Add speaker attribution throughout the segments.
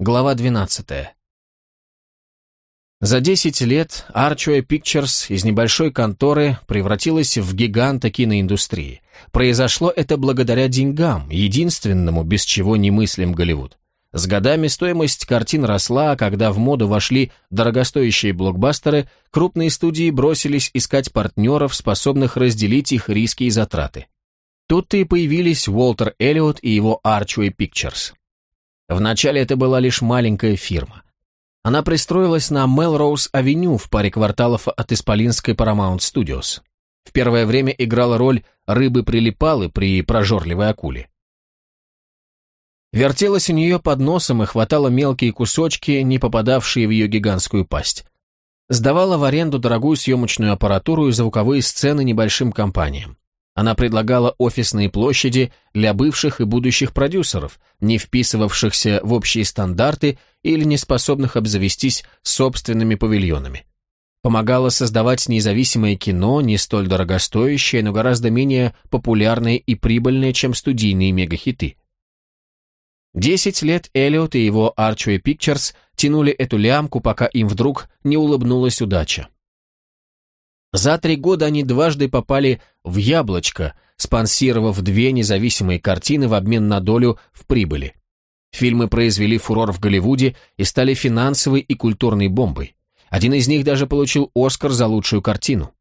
Speaker 1: Глава 12. За 10 лет Archway Pictures из небольшой конторы превратилась в гиганта киноиндустрии. Произошло это благодаря деньгам, единственному, без чего не мыслим Голливуд. С годами стоимость картин росла, а когда в моду вошли дорогостоящие блокбастеры, крупные студии бросились искать партнеров, способных разделить их риски и затраты. Тут-то и появились Уолтер Эллиот и его Archway Pictures. Вначале это была лишь маленькая фирма. Она пристроилась на Мелроуз-авеню в паре кварталов от исполинской Paramount Studios. В первое время играла роль рыбы-прилипалы при прожорливой акуле. Вертелась у нее под носом и хватала мелкие кусочки, не попадавшие в ее гигантскую пасть. Сдавала в аренду дорогую съемочную аппаратуру и звуковые сцены небольшим компаниям. Она предлагала офисные площади для бывших и будущих продюсеров, не вписывавшихся в общие стандарты или не способных обзавестись собственными павильонами. Помогала создавать независимое кино, не столь дорогостоящее, но гораздо менее популярное и прибыльное, чем студийные мегахиты. Десять лет Эллиот и его Archway Pictures тянули эту лямку, пока им вдруг не улыбнулась удача. За три года они дважды попали в яблочко, спонсировав две независимые картины в обмен на долю в прибыли. Фильмы произвели фурор в Голливуде и стали финансовой и культурной бомбой. Один из них даже получил Оскар за лучшую картину.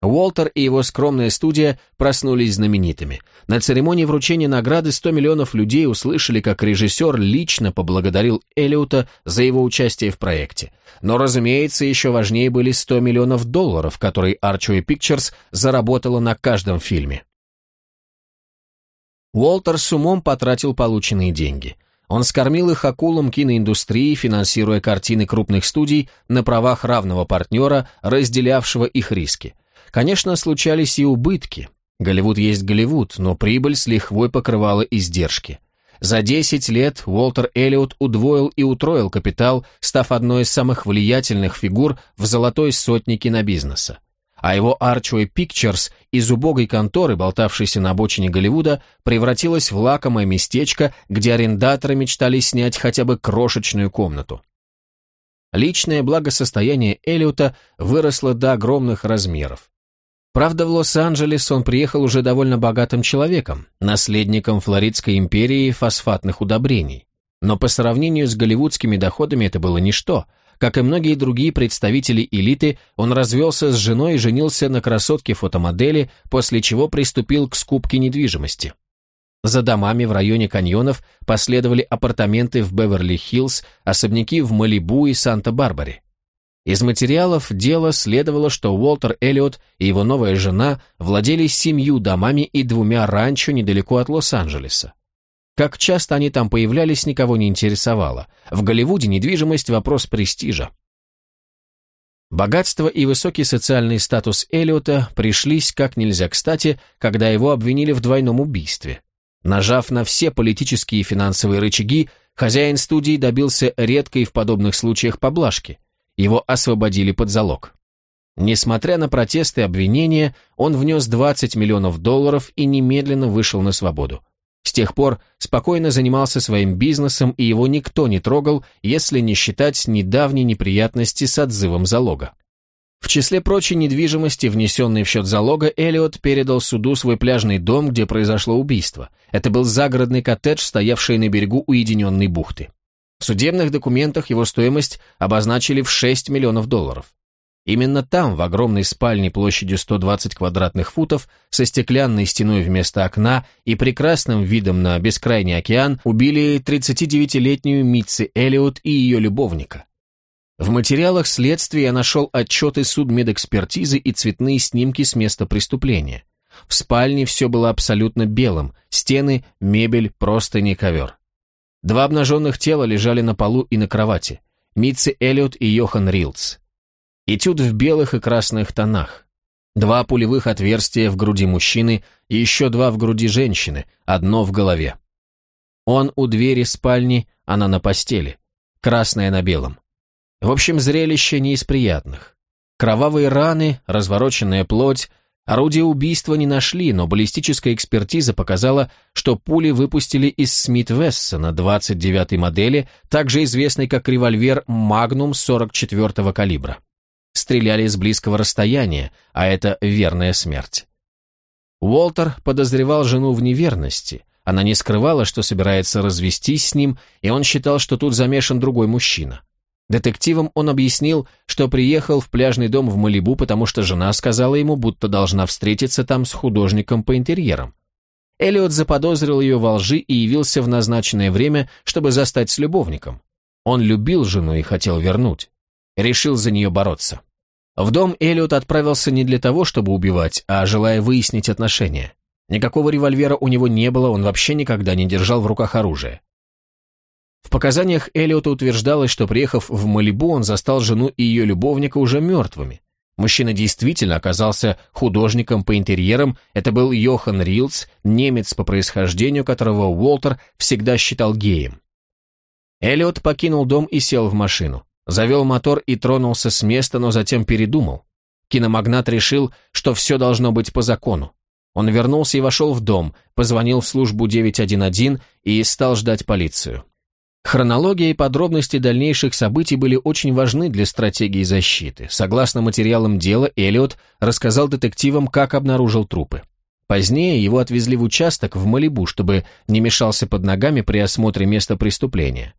Speaker 1: Уолтер и его скромная студия проснулись знаменитыми. На церемонии вручения награды 100 миллионов людей услышали, как режиссер лично поблагодарил Эллиота за его участие в проекте. Но, разумеется, еще важнее были 100 миллионов долларов, которые Archway Pictures заработала на каждом фильме. Уолтер с умом потратил полученные деньги. Он скормил их акулам киноиндустрии, финансируя картины крупных студий на правах равного партнера, разделявшего их риски. Конечно, случались и убытки. Голливуд есть Голливуд, но прибыль с лихвой покрывала издержки. За 10 лет Уолтер Эллиот удвоил и утроил капитал, став одной из самых влиятельных фигур в золотой сотне кинобизнеса. А его Archway Pictures из убогой конторы, болтавшейся на обочине Голливуда, превратилась в лакомое местечко, где арендаторы мечтали снять хотя бы крошечную комнату. Личное благосостояние Эллиота выросло до огромных размеров. Правда, в Лос-Анджелес он приехал уже довольно богатым человеком, наследником Флоридской империи фосфатных удобрений. Но по сравнению с голливудскими доходами это было ничто. Как и многие другие представители элиты, он развелся с женой и женился на красотке-фотомодели, после чего приступил к скупке недвижимости. За домами в районе каньонов последовали апартаменты в Беверли-Хиллз, особняки в Малибу и Санта-Барбаре. Из материалов дела следовало, что Уолтер Эллиот и его новая жена владели семью домами и двумя ранчо недалеко от Лос-Анджелеса. Как часто они там появлялись, никого не интересовало. В Голливуде недвижимость – вопрос престижа. Богатство и высокий социальный статус Эллиота пришлись как нельзя кстати, когда его обвинили в двойном убийстве. Нажав на все политические и финансовые рычаги, хозяин студии добился редкой в подобных случаях поблажки – его освободили под залог. Несмотря на протесты и обвинения, он внес 20 миллионов долларов и немедленно вышел на свободу. С тех пор спокойно занимался своим бизнесом, и его никто не трогал, если не считать недавней неприятности с отзывом залога. В числе прочей недвижимости, внесенной в счет залога, Эллиот передал суду свой пляжный дом, где произошло убийство. Это был загородный коттедж, стоявший на берегу уединенной бухты. В судебных документах его стоимость обозначили в 6 миллионов долларов. Именно там, в огромной спальне площадью 120 квадратных футов, со стеклянной стеной вместо окна и прекрасным видом на бескрайний океан, убили 39-летнюю Митси Эллиот и ее любовника. В материалах следствия я нашел отчеты судмедэкспертизы и цветные снимки с места преступления. В спальне все было абсолютно белым, стены, мебель, простыни, ковер. Два обнаженных тела лежали на полу и на кровати. Митси Эллиот и Йохан Рилдс. Этюд в белых и красных тонах. Два пулевых отверстия в груди мужчины и еще два в груди женщины, одно в голове. Он у двери спальни, она на постели. Красная на белом. В общем, зрелище не из приятных. Кровавые раны, развороченная плоть, Орудие убийства не нашли, но баллистическая экспертиза показала, что пули выпустили из Смит Вессона 29-й модели, также известной как револьвер Magnum 44-го калибра. Стреляли с близкого расстояния, а это верная смерть. Уолтер подозревал жену в неверности. Она не скрывала, что собирается развестись с ним, и он считал, что тут замешан другой мужчина. Детективам он объяснил, что приехал в пляжный дом в Малибу, потому что жена сказала ему, будто должна встретиться там с художником по интерьерам. Эллиот заподозрил ее во лжи и явился в назначенное время, чтобы застать с любовником. Он любил жену и хотел вернуть. Решил за нее бороться. В дом Эллиот отправился не для того, чтобы убивать, а желая выяснить отношения. Никакого револьвера у него не было, он вообще никогда не держал в руках оружие. В показаниях Эллиота утверждалось, что приехав в Малибу, он застал жену и ее любовника уже мертвыми. Мужчина действительно оказался художником по интерьерам, это был Йохан Рилс, немец по происхождению, которого Уолтер всегда считал геем. Эллиот покинул дом и сел в машину. Завел мотор и тронулся с места, но затем передумал. Киномагнат решил, что все должно быть по закону. Он вернулся и вошел в дом, позвонил в службу 911 и стал ждать полицию. Хронология и подробности дальнейших событий были очень важны для стратегии защиты. Согласно материалам дела, Эллиот рассказал детективам, как обнаружил трупы. Позднее его отвезли в участок в Малибу, чтобы не мешался под ногами при осмотре места преступления.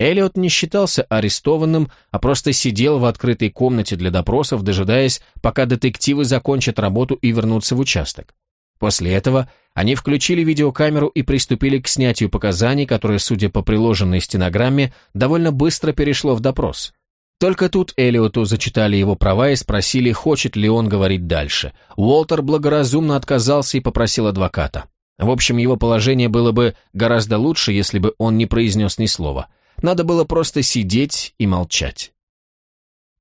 Speaker 1: Эллиот не считался арестованным, а просто сидел в открытой комнате для допросов, дожидаясь, пока детективы закончат работу и вернутся в участок. После этого они включили видеокамеру и приступили к снятию показаний, которое, судя по приложенной стенограмме, довольно быстро перешло в допрос. Только тут Элиоту зачитали его права и спросили, хочет ли он говорить дальше. Уолтер благоразумно отказался и попросил адвоката. В общем, его положение было бы гораздо лучше, если бы он не произнес ни слова. Надо было просто сидеть и молчать.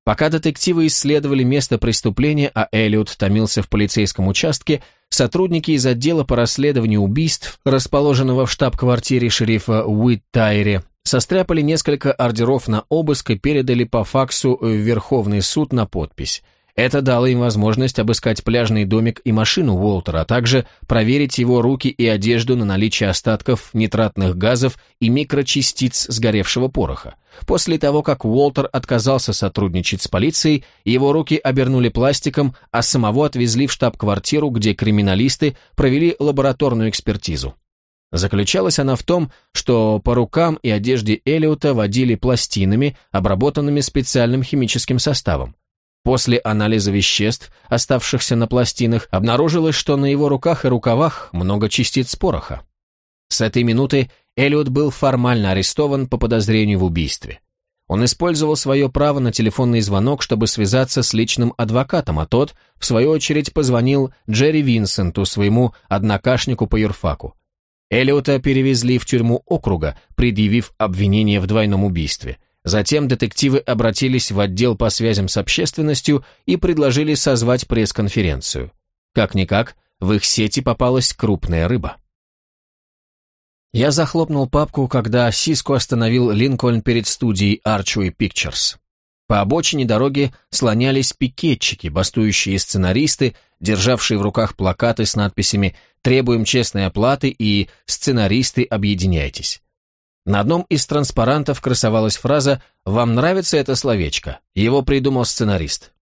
Speaker 1: Пока детективы исследовали место преступления, а Эллиот томился в полицейском участке, сотрудники из отдела по расследованию убийств, расположенного в штаб-квартире шерифа Уиттайре, состряпали несколько ордеров на обыск и передали по факсу в Верховный суд на подпись – это дало им возможность обыскать пляжный домик и машину Уолтера, а также проверить его руки и одежду на наличие остатков нитратных газов и микрочастиц сгоревшего пороха. После того, как Уолтер отказался сотрудничать с полицией, его руки обернули пластиком, а самого отвезли в штаб-квартиру, где криминалисты провели лабораторную экспертизу. Заключалась она в том, что по рукам и одежде Элиота водили пластинами, обработанными специальным химическим составом. После анализа веществ, оставшихся на пластинах, обнаружилось, что на его руках и рукавах много частиц пороха. С этой минуты Эллиот был формально арестован по подозрению в убийстве. Он использовал свое право на телефонный звонок, чтобы связаться с личным адвокатом, а тот, в свою очередь, позвонил Джерри Винсенту, своему однокашнику по юрфаку. Эллиота перевезли в тюрьму округа, предъявив обвинение в двойном убийстве – Затем детективы обратились в отдел по связям с общественностью и предложили созвать пресс-конференцию. Как-никак, в их сети попалась крупная рыба. Я захлопнул папку, когда Сиско остановил Линкольн перед студией Archway Pictures. По обочине дороги слонялись пикетчики, бастующие сценаристы, державшие в руках плакаты с надписями «Требуем честной оплаты» и «Сценаристы, объединяйтесь». На одном из транспарантов красовалась фраза «Вам нравится это словечко?» Его придумал сценарист.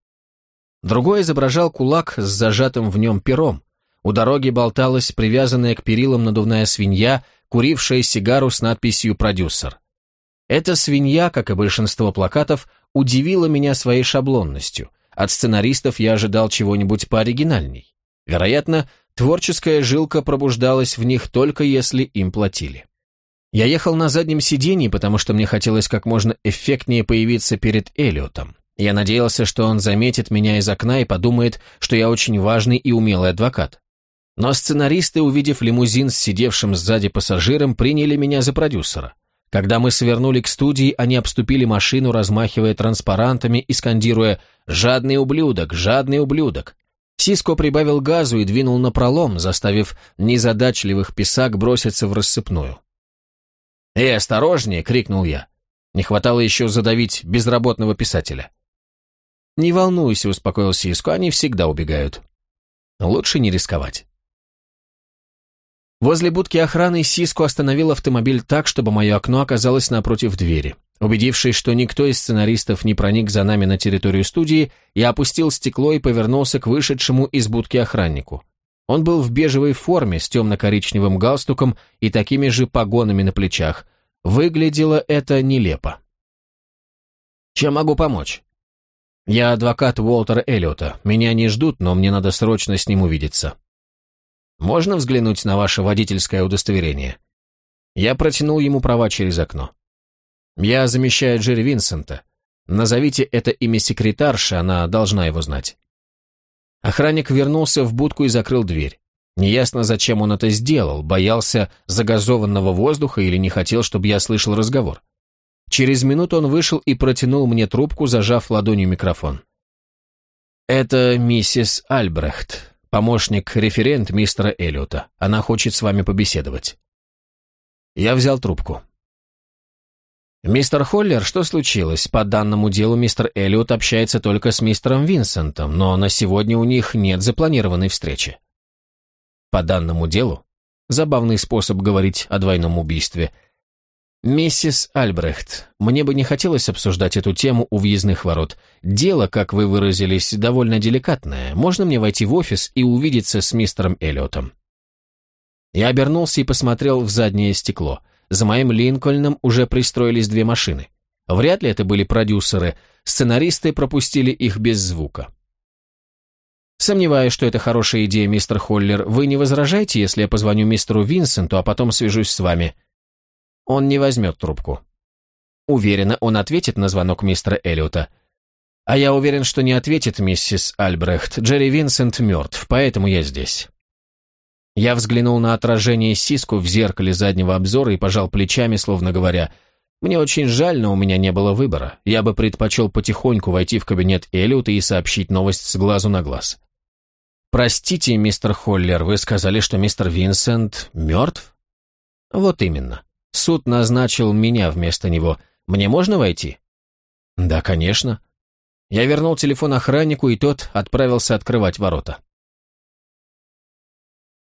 Speaker 1: Другой изображал кулак с зажатым в нем пером. У дороги болталась привязанная к перилам надувная свинья, курившая сигару с надписью «Продюсер». Эта свинья, как и большинство плакатов, удивила меня своей шаблонностью. От сценаристов я ожидал чего-нибудь пооригинальней. Вероятно, творческая жилка пробуждалась в них только если им платили. Я ехал на заднем сиденье, потому что мне хотелось как можно эффектнее появиться перед Эллиотом. Я надеялся, что он заметит меня из окна и подумает, что я очень важный и умелый адвокат. Но сценаристы, увидев лимузин с сидевшим сзади пассажиром, приняли меня за продюсера. Когда мы свернули к студии, они обступили машину, размахивая транспарантами и скандируя «Жадный ублюдок! Жадный ублюдок!». Сиско прибавил газу и двинул на пролом, заставив незадачливых писак броситься в рассыпную. «Эй, осторожнее!» — крикнул я. Не хватало еще задавить безработного писателя. «Не волнуйся», — успокоился Иску, — «они всегда убегают». Лучше не рисковать. Возле будки охраны Сиску остановил автомобиль так, чтобы мое окно оказалось напротив двери. Убедившись, что никто из сценаристов не проник за нами на территорию студии, я опустил стекло и повернулся к вышедшему из будки охраннику. Он был в бежевой форме с темно-коричневым галстуком и такими же погонами на плечах. Выглядело это нелепо. «Чем могу помочь?» «Я адвокат Уолтера Эллиота. Меня не ждут, но мне надо срочно с ним увидеться». «Можно взглянуть на ваше водительское удостоверение?» Я протянул ему права через окно. «Я замещаю Джерри Винсента. Назовите это имя секретарши, она должна его знать». Охранник вернулся в будку и закрыл дверь. Неясно, зачем он это сделал, боялся загазованного воздуха или не хотел, чтобы я слышал разговор. Через минуту он вышел и протянул мне трубку, зажав ладонью микрофон. «Это миссис Альбрехт, помощник-референт мистера Эллиота. Она хочет с вами побеседовать». Я взял трубку. «Мистер Холлер, что случилось? По данному делу мистер Эллиот общается только с мистером Винсентом, но на сегодня у них нет запланированной встречи». «По данному делу?» Забавный способ говорить о двойном убийстве. «Миссис Альбрехт, мне бы не хотелось обсуждать эту тему у въездных ворот. Дело, как вы выразились, довольно деликатное. Можно мне войти в офис и увидеться с мистером Эллиотом?» Я обернулся и посмотрел в заднее стекло. За моим Линкольном уже пристроились две машины. Вряд ли это были продюсеры, сценаристы пропустили их без звука. Сомневаюсь, что это хорошая идея, мистер Холлер. Вы не возражаете, если я позвоню мистеру Винсенту, а потом свяжусь с вами? Он не возьмет трубку. Уверена, он ответит на звонок мистера Эллиота. А я уверен, что не ответит миссис Альбрехт. Джерри Винсент мертв, поэтому я здесь. Я взглянул на отражение сиску в зеркале заднего обзора и пожал плечами, словно говоря, «Мне очень жаль, но у меня не было выбора. Я бы предпочел потихоньку войти в кабинет Эллиота и сообщить новость с глазу на глаз». «Простите, мистер Холлер, вы сказали, что мистер Винсент мертв?» «Вот именно. Суд назначил меня вместо него. Мне можно войти?» «Да, конечно». Я вернул телефон охраннику, и тот отправился открывать ворота.